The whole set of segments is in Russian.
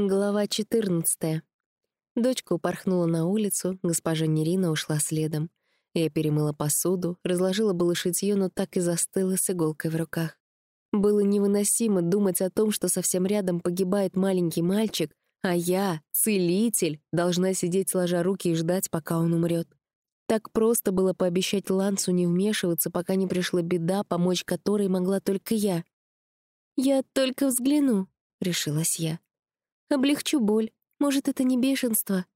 Глава 14. Дочка упорхнула на улицу, госпожа Нерина ушла следом. Я перемыла посуду, разложила было шитьё, но так и застыла с иголкой в руках. Было невыносимо думать о том, что совсем рядом погибает маленький мальчик, а я, целитель, должна сидеть сложа руки и ждать, пока он умрет. Так просто было пообещать Лансу не вмешиваться, пока не пришла беда, помочь которой могла только я. «Я только взгляну», — решилась я. Облегчу боль. Может, это не бешенство?»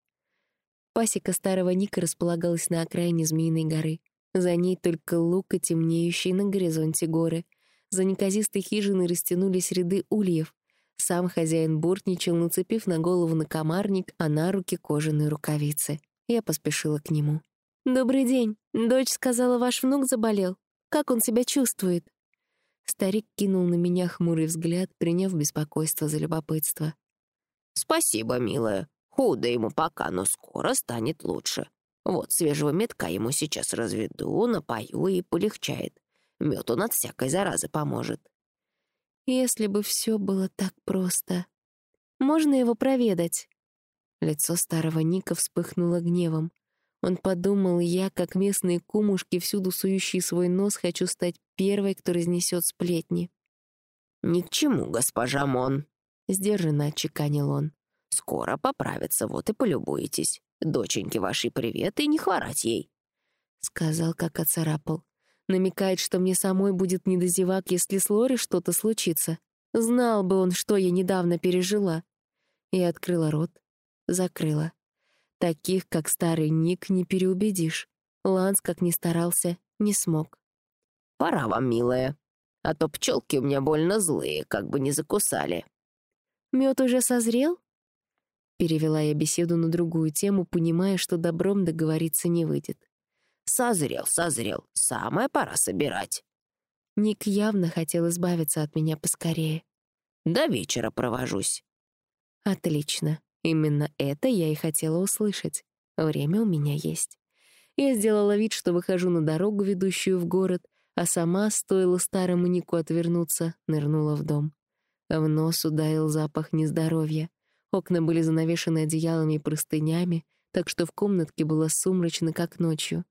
Пасека старого Ника располагалась на окраине Змеиной горы. За ней только лук и темнеющие на горизонте горы. За неказистой хижиной растянулись ряды ульев. Сам хозяин буртничал, нацепив на голову накомарник, а на руки кожаные рукавицы. Я поспешила к нему. «Добрый день. Дочь сказала, ваш внук заболел. Как он себя чувствует?» Старик кинул на меня хмурый взгляд, приняв беспокойство за любопытство. «Спасибо, милая. Худо ему пока, но скоро станет лучше. Вот свежего метка ему сейчас разведу, напою и полегчает. Мед он от всякой заразы поможет». «Если бы все было так просто. Можно его проведать?» Лицо старого Ника вспыхнуло гневом. Он подумал, я, как местные кумушки, всюду сующие свой нос, хочу стать первой, кто разнесет сплетни. «Ни к чему, госпожа Мон», — сдержанно отчеканил он. «Скоро поправится, вот и полюбуетесь. Доченьке вашей привет и не хворать ей», — сказал, как оцарапал. Намекает, что мне самой будет недозевак, если с Лори что-то случится. Знал бы он, что я недавно пережила. Я открыла рот, закрыла. Таких, как старый Ник, не переубедишь. Ланс, как ни старался, не смог. «Пора вам, милая, а то пчелки у меня больно злые, как бы не закусали», Мед уже созрел?» Перевела я беседу на другую тему, понимая, что добром договориться не выйдет. «Созрел, созрел. Самое пора собирать». Ник явно хотел избавиться от меня поскорее. «До вечера провожусь». «Отлично. Именно это я и хотела услышать. Время у меня есть». Я сделала вид, что выхожу на дорогу, ведущую в город, а сама, стоило старому Нику отвернуться, нырнула в дом. В нос ударил запах нездоровья. Окна были занавешены одеялами и простынями, так что в комнатке было сумрачно, как ночью.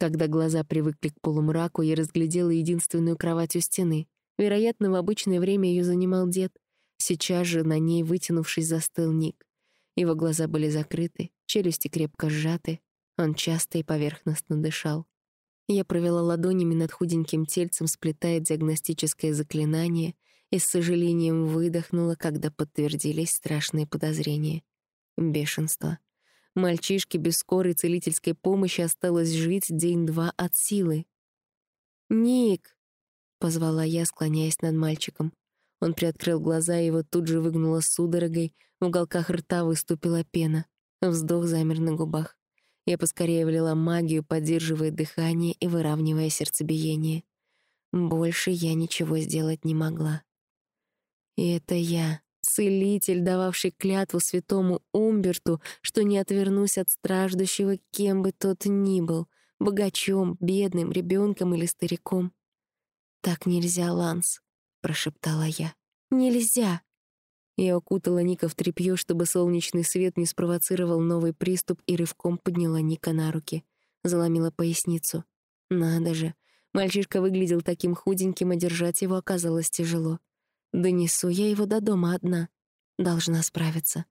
Когда глаза привыкли к полумраку, я разглядела единственную кровать у стены. Вероятно, в обычное время ее занимал дед. Сейчас же на ней, вытянувшись, застыл Ник. Его глаза были закрыты, челюсти крепко сжаты. Он часто и поверхностно дышал. Я провела ладонями над худеньким тельцем, сплетая диагностическое заклинание — и с сожалением выдохнула, когда подтвердились страшные подозрения. Бешенство. Мальчишке без скорой целительской помощи осталось жить день-два от силы. «Ник!» — позвала я, склоняясь над мальчиком. Он приоткрыл глаза, его тут же выгнуло судорогой, в уголках рта выступила пена. Вздох замер на губах. Я поскорее влила магию, поддерживая дыхание и выравнивая сердцебиение. Больше я ничего сделать не могла. И это я, целитель, дававший клятву святому Умберту, что не отвернусь от страждущего, кем бы тот ни был, богачом, бедным, ребенком или стариком. «Так нельзя, Ланс», — прошептала я. «Нельзя!» Я укутала Ника в тряпьё, чтобы солнечный свет не спровоцировал новый приступ, и рывком подняла Ника на руки. Заломила поясницу. Надо же, мальчишка выглядел таким худеньким, а держать его оказалось тяжело. Донесу я его до дома одна. Должна справиться.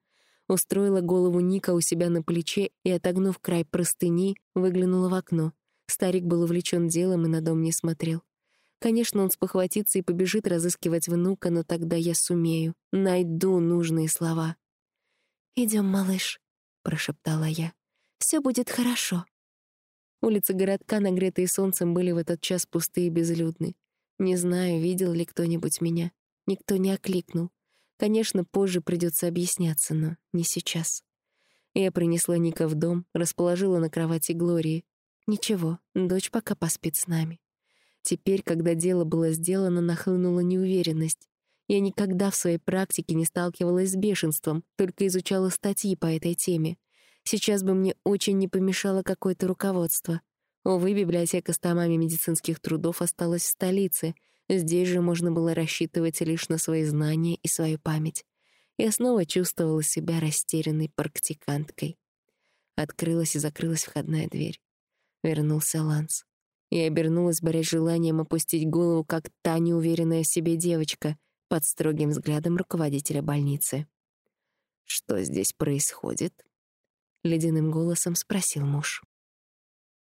Устроила голову Ника у себя на плече и, отогнув край простыни, выглянула в окно. Старик был увлечен делом и на дом не смотрел. Конечно, он спохватится и побежит разыскивать внука, но тогда я сумею. Найду нужные слова. Идем, малыш», — прошептала я. Все будет хорошо». Улицы городка, нагретые солнцем, были в этот час пустые и безлюдны. Не знаю, видел ли кто-нибудь меня. Никто не окликнул. Конечно, позже придется объясняться, но не сейчас. Я принесла Ника в дом, расположила на кровати Глории. Ничего, дочь пока поспит с нами. Теперь, когда дело было сделано, нахлынула неуверенность. Я никогда в своей практике не сталкивалась с бешенством, только изучала статьи по этой теме. Сейчас бы мне очень не помешало какое-то руководство. Увы, библиотека с томами медицинских трудов осталась в столице — Здесь же можно было рассчитывать лишь на свои знания и свою память. Я снова чувствовала себя растерянной практиканткой. Открылась и закрылась входная дверь. Вернулся Ланс. Я обернулась, борясь желанием опустить голову, как та неуверенная в себе девочка, под строгим взглядом руководителя больницы. «Что здесь происходит?» — ледяным голосом спросил муж.